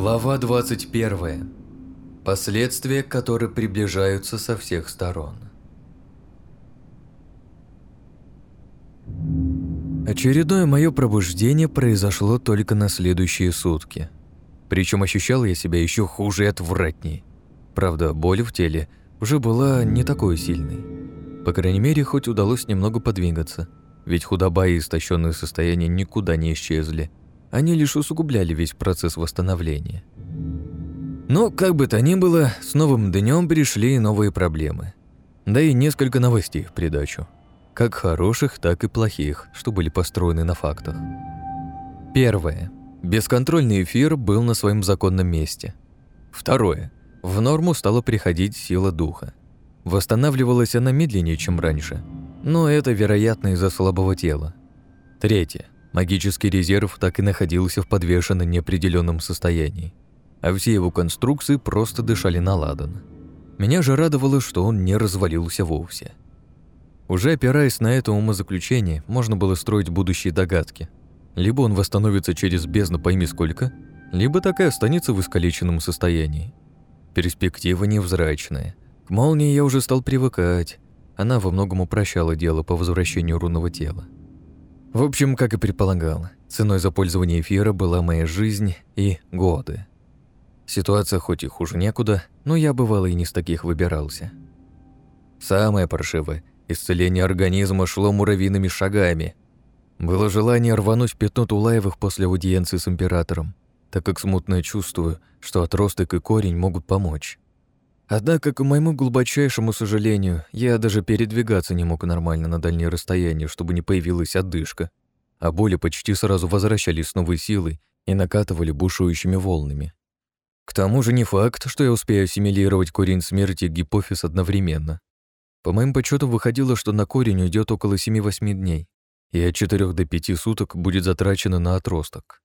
Глава 21. Последствия, которые приближаются со всех сторон. Очередное мое пробуждение произошло только на следующие сутки. Причем ощущал я себя еще хуже и отвратней. Правда, боль в теле уже была не такой сильной. По крайней мере, хоть удалось немного подвигаться, ведь худоба и истощенное состояние никуда не исчезли – они лишь усугубляли весь процесс восстановления. Но, как бы то ни было, с новым днем пришли новые проблемы. Да и несколько новостей в придачу. Как хороших, так и плохих, что были построены на фактах. Первое. Бесконтрольный эфир был на своем законном месте. Второе. В норму стала приходить сила духа. Восстанавливалась она медленнее, чем раньше, но это, вероятно, из-за слабого тела. Третье. Магический резерв так и находился в подвешенном неопределенном состоянии, а все его конструкции просто дышали на ладан. Меня же радовало, что он не развалился вовсе. Уже опираясь на это умозаключение, можно было строить будущие догадки. Либо он восстановится через бездну пойми сколько, либо так и останется в искалеченном состоянии. Перспектива невзрачная. К молнии я уже стал привыкать. Она во многом упрощала дело по возвращению рунного тела. В общем, как и предполагал, ценой за пользование эфира была моя жизнь и годы. Ситуация хоть и хуже некуда, но я бывало и не с таких выбирался. Самое паршивое – исцеление организма шло муравьиными шагами. Было желание рвануть пятно Тулаевых после аудиенции с императором, так как смутно чувствую, что отросток и корень могут помочь. Однако, к моему глубочайшему сожалению, я даже передвигаться не мог нормально на дальние расстояния, чтобы не появилась отдышка, а боли почти сразу возвращались с новой силой и накатывали бушующими волнами. К тому же не факт, что я успею ассимилировать корень смерти и гипофиз одновременно. По моим подсчетам выходило, что на корень уйдет около 7-8 дней, и от 4 до 5 суток будет затрачено на отросток.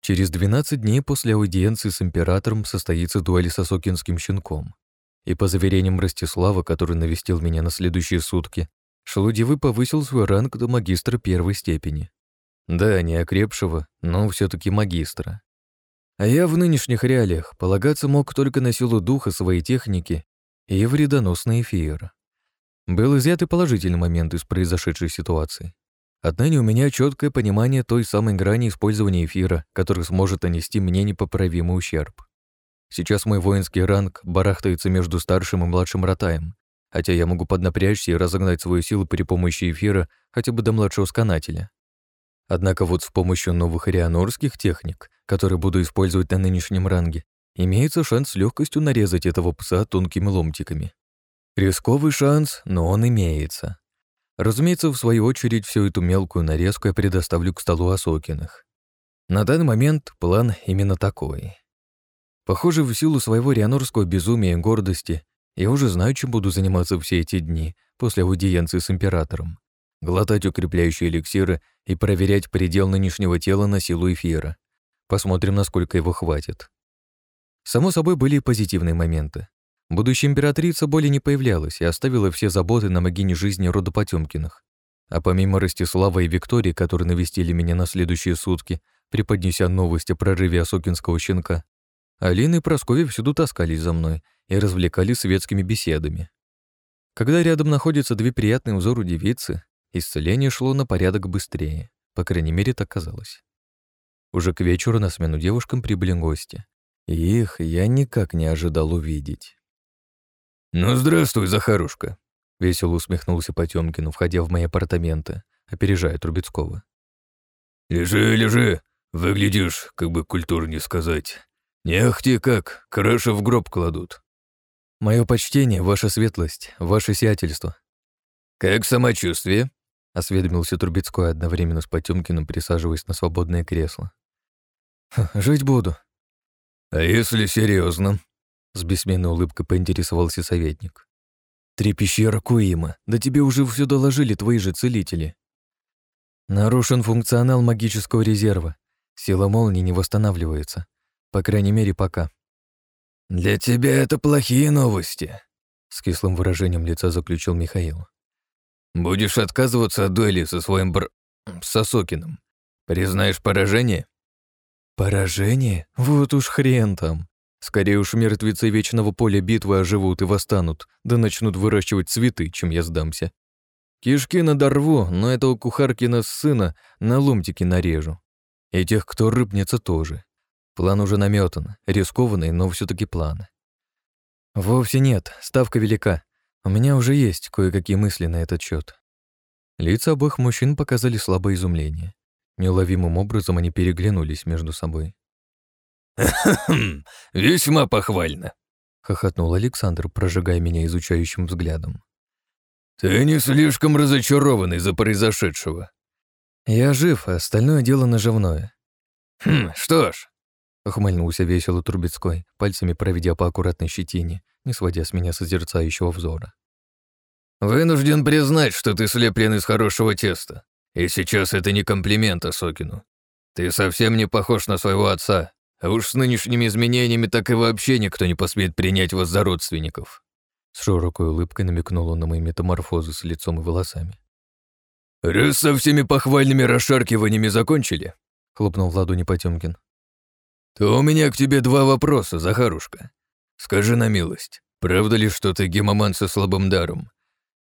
Через 12 дней после аудиенции с императором состоится дуэль с Осокинским щенком. И по заверениям Ростислава, который навестил меня на следующие сутки, Шелудивый повысил свой ранг до магистра первой степени. Да, не окрепшего, но все таки магистра. А я в нынешних реалиях полагаться мог только на силу духа своей техники и вредоносный эфир. Был изъят и положительный момент из произошедшей ситуации. Отныне у меня четкое понимание той самой грани использования эфира, который сможет нанести мне непоправимый ущерб. Сейчас мой воинский ранг барахтается между старшим и младшим ротаем, хотя я могу поднапрячься и разогнать свою силу при помощи эфира хотя бы до младшего сканателя. Однако вот с помощью новых рианорских техник, которые буду использовать на нынешнем ранге, имеется шанс с легкостью нарезать этого пса тонкими ломтиками. Рисковый шанс, но он имеется. Разумеется, в свою очередь, всю эту мелкую нарезку я предоставлю к столу Осокиных. На данный момент план именно такой. Похоже, в силу своего рианорского безумия и гордости я уже знаю, чем буду заниматься все эти дни после аудиенции с императором. Глотать укрепляющие эликсиры и проверять предел нынешнего тела на силу эфира. Посмотрим, насколько его хватит. Само собой, были и позитивные моменты. Будущая императрица более не появлялась и оставила все заботы на могине жизни рода Потёмкиных. А помимо Ростислава и Виктории, которые навестили меня на следующие сутки, преподнеся новость о прорыве Осокинского щенка, Алина и Прасковья всюду таскались за мной и развлекали светскими беседами. Когда рядом находятся две приятные взору девицы, исцеление шло на порядок быстрее, по крайней мере, так казалось. Уже к вечеру на смену девушкам прибыли гости, и их я никак не ожидал увидеть. «Ну, здравствуй, Захарушка!» — весело усмехнулся Потёмкин, входя в мои апартаменты, опережая Трубецкого. «Лежи, лежи! Выглядишь, как бы культурнее сказать. Не ахти как, крышу в гроб кладут». «Мое почтение, ваша светлость, ваше сиятельство». «Как самочувствие?» — осведомился Трубецкой одновременно с Потёмкиным, присаживаясь на свободное кресло. «Жить буду». «А если серьезно? С бессменной улыбкой поинтересовался советник. «Три пещеры. Да тебе уже все доложили твои же целители». Нарушен функционал магического резерва. Сила молнии не восстанавливается. По крайней мере, пока. «Для тебя это плохие новости», — с кислым выражением лица заключил Михаил. «Будешь отказываться от дуэли со своим бр... Сосокиным. Признаешь поражение?» Поражение? Вот уж хрен там. Скорее уж мертвецы вечного поля битвы оживут и восстанут, да начнут выращивать цветы, чем я сдамся. Кишки надорву, но этого кухаркина сына на ломтики нарежу. И тех, кто рыбнется, тоже. План уже наметан, рискованный, но все таки план. Вовсе нет, ставка велика. У меня уже есть кое-какие мысли на этот счет. Лица обоих мужчин показали слабое изумление. Неуловимым образом они переглянулись между собой. весьма похвально», — хохотнул Александр, прожигая меня изучающим взглядом. «Ты не слишком разочарован из-за произошедшего». «Я жив, а остальное дело наживное». «Хм, что ж», — ухмыльнулся весело Трубецкой, пальцами проведя по аккуратной щетине, не сводя с меня созерцающего взора. «Вынужден признать, что ты слеплен из хорошего теста. И сейчас это не комплимент Осокину. Ты совсем не похож на своего отца, а уж с нынешними изменениями так и вообще никто не посмеет принять вас за родственников». С широкой улыбкой намекнул он на мои метаморфозы с лицом и волосами. «Раз со всеми похвальными расшаркиваниями закончили», — хлопнул в ладони «то у меня к тебе два вопроса, Захарушка. Скажи на милость, правда ли, что ты гемоман со слабым даром?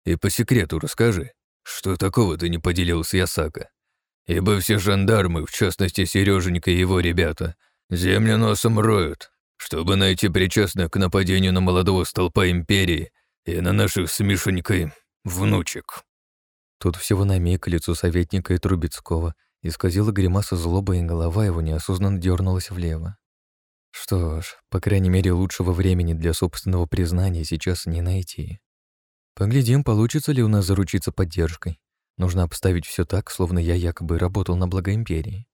И по секрету расскажи, что такого ты не поделил с Ясака? Ибо все жандармы, в частности Сереженька и его ребята, землю носом роют, чтобы найти причастных к нападению на молодого столпа Империи и на наших с Мишенькой внучек». Тут всего на миг лицо советника и Трубецкого исказила гримаса злобы, и голова его неосознанно дернулась влево. Что ж, по крайней мере, лучшего времени для собственного признания сейчас не найти. Поглядим, получится ли у нас заручиться поддержкой. Нужно обставить все так, словно я якобы работал на благо империи.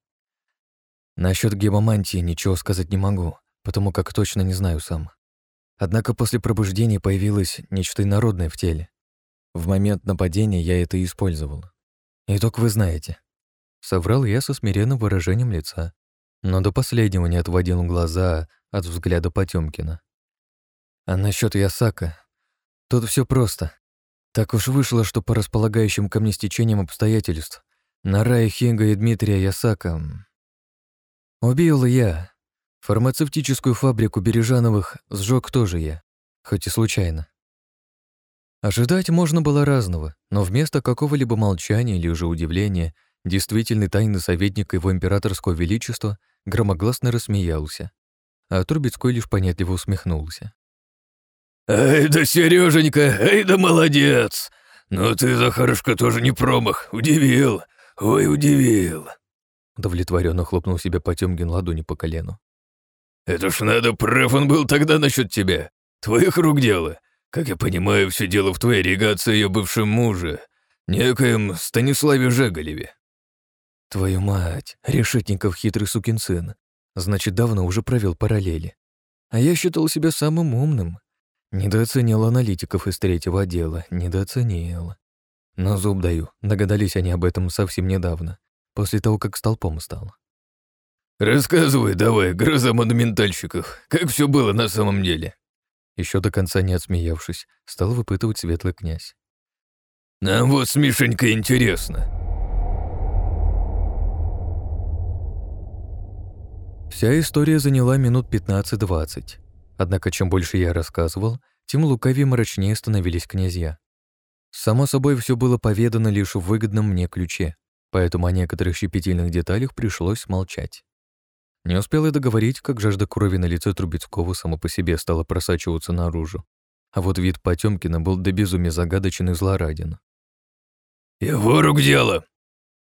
Насчет гемомантии ничего сказать не могу, потому как точно не знаю сам. Однако после пробуждения появилось нечто инородное в теле. В момент нападения я это использовал. Итог вы знаете. Соврал я со смиренным выражением лица, но до последнего не отводил глаза от взгляда Потёмкина. А насчет Ясака, Тут все просто. Так уж вышло, что по располагающим ко мне стечениям обстоятельств Нарая Хинга и Дмитрия Ясака убил я. Фармацевтическую фабрику Бережановых сжег тоже я, хоть и случайно. Ожидать можно было разного, но вместо какого-либо молчания или уже удивления действительный тайный советник его императорского величества громогласно рассмеялся, а Трубецкой лишь понятливо усмехнулся. «Ай да, Сереженька, ай да молодец! Ну ты, Захарушка, тоже не промах, удивил, ой, удивил!» Удовлетворенно хлопнул себя Потёмкин ладони по колену. «Это ж надо, прав он был тогда насчет тебя. Твоих рук дело. Как я понимаю, все дело в твоей регации ее бывшем муже, некоем Станиславе Жеголеве». «Твою мать, Решетников хитрый сукин сын. Значит, давно уже провел параллели. А я считал себя самым умным, Недооценил аналитиков из третьего отдела, недооценил. Но зуб даю, догадались они об этом совсем недавно, после того, как столпом стал. «Рассказывай давай, гроза монументальщиков, как все было на самом деле?» Еще до конца не отсмеявшись, стал выпытывать светлый князь. «Нам вот с Мишенькой интересно». Вся история заняла минут 15-20. Однако чем больше я рассказывал, тем лукавее мрачнее становились князья. Само собой, все было поведано лишь в выгодном мне ключе, поэтому о некоторых щепетильных деталях пришлось молчать. Не успел я договорить, как жажда крови на лице Трубецкого само по себе стала просачиваться наружу. А вот вид Потёмкина был до безумия загадочен и злораден. «Его рук дело!»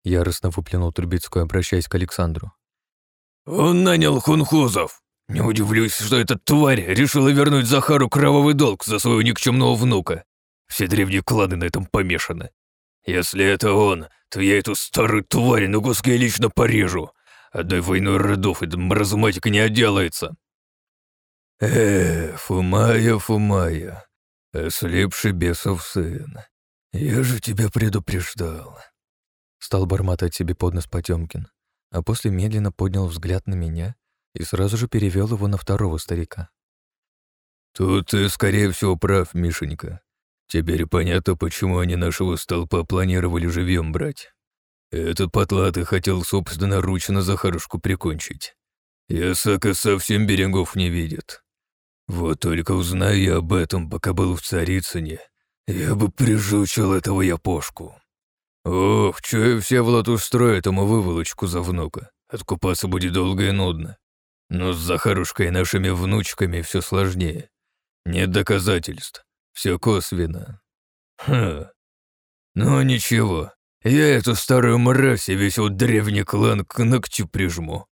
Яростно выплюнул Трубецкой, обращаясь к Александру. «Он нанял хунхузов!» Не удивлюсь, что эта тварь решила вернуть Захару кровавый долг за своего никчемного внука. Все древние кланы на этом помешаны. Если это он, то я эту старую тварь на куски лично порежу. Одной войной родов эта маразматика не отделается. Э, Фумая, Фумая, ослепший бесов сын, я же тебя предупреждал. Стал бормотать себе под нос Потёмкин, а после медленно поднял взгляд на меня и сразу же перевел его на второго старика. «Тут ты, скорее всего, прав, Мишенька. Теперь понятно, почему они нашего столпа планировали живьем брать. Этот потлатый хотел собственноручно Захарушку прикончить. Ясака совсем берегов не видит. Вот только узнаю я об этом, пока был в Царицыне, я бы прижучил этого япошку. Ох, я все Влад устроит ему выволочку за внука. Откупаться будет долго и нудно. Но с Захарушкой и нашими внучками все сложнее. Нет доказательств. Все косвенно. Ха. Ну ничего, я эту старую мразь и весь вот древний клан к ногтю прижму.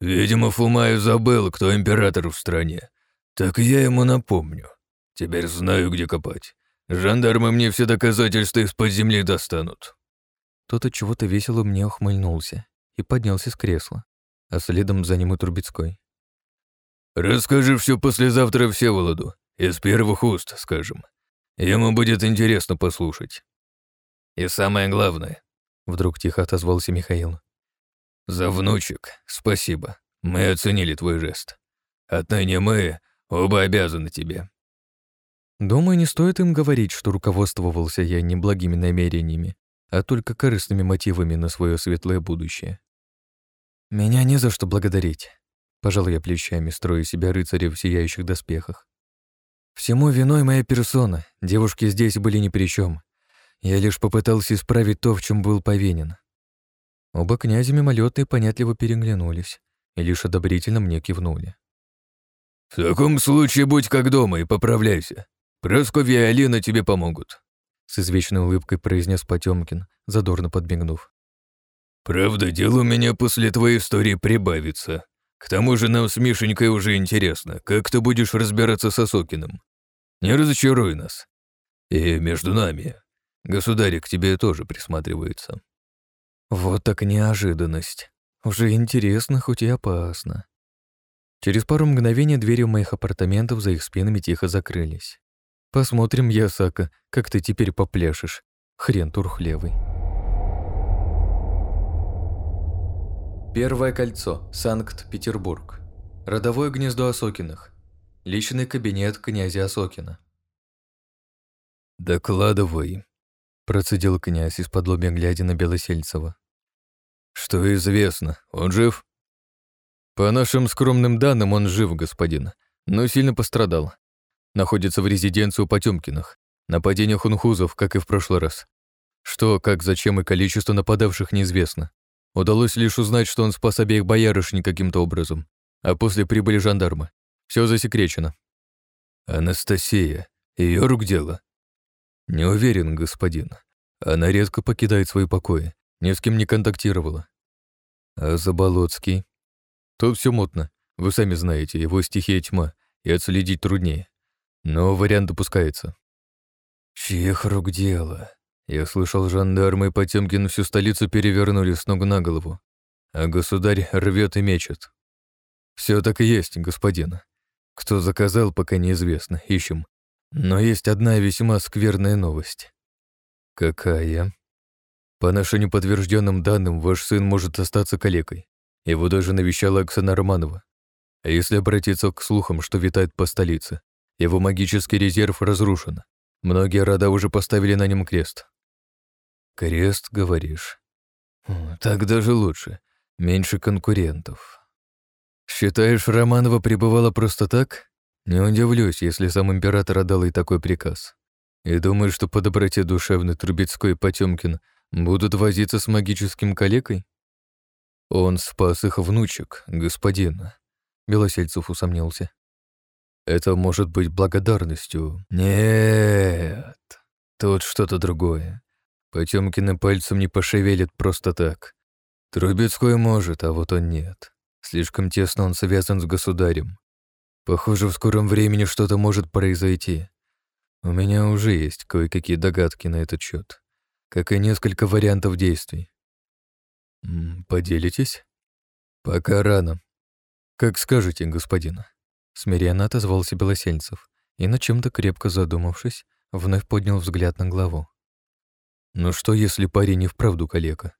Видимо, Фумаю забыл, кто император в стране. Так я ему напомню. Теперь знаю, где копать. Жандармы мне все доказательства из-под земли достанут. Тот от чего-то весело мне ухмыльнулся и поднялся с кресла, а следом за ним и Трубецкой. «Расскажи все послезавтра Всеволоду, из первых уст, скажем. Ему будет интересно послушать. И самое главное, вдруг тихо отозвался Михаил. За внучек спасибо. Мы оценили твой жест. Отныне мы оба обязаны тебе. Думаю, не стоит им говорить, что руководствовался я не благими намерениями, а только корыстными мотивами на свое светлое будущее. Меня не за что благодарить. Пожал я плечами, строя себя рыцаря в сияющих доспехах. Всему виной моя персона, девушки здесь были ни при чем. Я лишь попытался исправить то, в чем был повинен. Оба князя мимолетно и понятливо переглянулись и лишь одобрительно мне кивнули. «В таком случае будь как дома и поправляйся. Просковья и Алина тебе помогут», — с извечной улыбкой произнес Потемкин, задорно подмигнув. «Правда, дело у меня после твоей истории прибавится. К тому же нам с Мишенькой уже интересно, как ты будешь разбираться с Осокиным. Не разочаруй нас. И между нами, государь к тебе тоже присматривается». Вот так неожиданность. Уже интересно, хоть и опасно. Через пару мгновений двери в моих апартаментов за их спинами тихо закрылись. Посмотрим, Ясака, как ты теперь попляшешь. Хрен турхлевый. Первое кольцо. Санкт-Петербург. Родовое гнездо Осокиных. Личный кабинет князя Осокина. «Докладывай», — процедил князь из-под лобья, глядя на Белосельцева. «Что известно? Он жив?» «По нашим скромным данным, он жив, господин, но сильно пострадал. Находится в резиденции у Потёмкиных. Нападение хунхузов, как и в прошлый раз. Что, как, зачем и количество нападавших неизвестно. Удалось лишь узнать, что он спас обеих боярышни каким-то образом, а после прибыли жандармы. Все засекречено. Анастасия, ее рук дело? Не уверен, господин. Она редко покидает свои покои, ни с кем не контактировала. А Заболоцкий? Тут все мутно. Вы сами знаете, его стихия тьма, и отследить труднее. Но вариант допускается. Чьих рук дело? Я слышал, жандармы Потемкин всю столицу перевернули с ног на голову, а государь рвет и мечет. Все так и есть, господин. Кто заказал, пока неизвестно, ищем. Но есть одна весьма скверная новость. Какая? По нашим неподтвержденным данным, ваш сын может остаться калекой. Его даже навещала Оксана Романова. А если обратиться к слухам, что витает по столице, его магический резерв разрушен. Многие рода уже поставили на нем крест. Крест, говоришь? Так даже лучше. Меньше конкурентов. Считаешь, Романова пребывала просто так? Не удивлюсь, если сам император отдал ей такой приказ. И думаю, что по доброте душевной Трубецкой и Потемкин будут возиться с магическим калекой? Он спас их внучек, господин. Белосельцев усомнился. Это может быть благодарностью. Нет, тут что-то другое. Потемкины пальцем не пошевелит просто так. Трубецкой может, а вот он нет. Слишком тесно он связан с государем. Похоже, в скором времени что-то может произойти. У меня уже есть кое-какие догадки на этот счет, как и несколько вариантов действий. Поделитесь? Пока рано. Как скажете, господин. Смиренно отозвался Белосельцев и, на чем-то крепко задумавшись, вновь поднял взгляд на главу. Но что, если парень и вправду калека?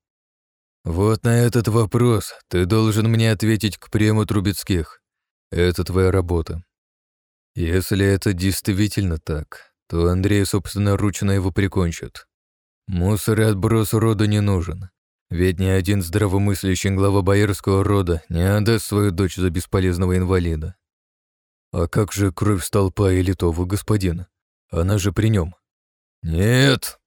Вот на этот вопрос ты должен мне ответить к прему Трубецких. Это твоя работа. Если это действительно так, то Андрей собственноручно его прикончит. Мусор и отброс рода не нужен. Ведь ни один здравомыслящий глава боярского рода не отдаст свою дочь за бесполезного инвалида. А как же кровь столпа и литого господина? Она же при нем. Нет,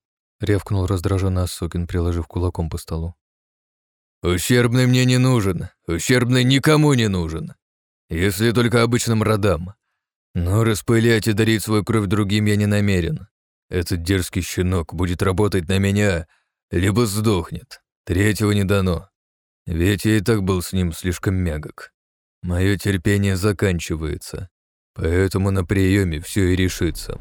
рявкнул раздраженно Осокин, приложив кулаком по столу. Ущербный мне не нужен, ущербный никому не нужен. Если только обычным родам. Но распылять и дарить свою кровь другим я не намерен. Этот дерзкий щенок будет работать на меня, либо сдохнет. Третьего не дано. Ведь я и так был с ним слишком мягок. Мое терпение заканчивается, поэтому на приеме все и решится.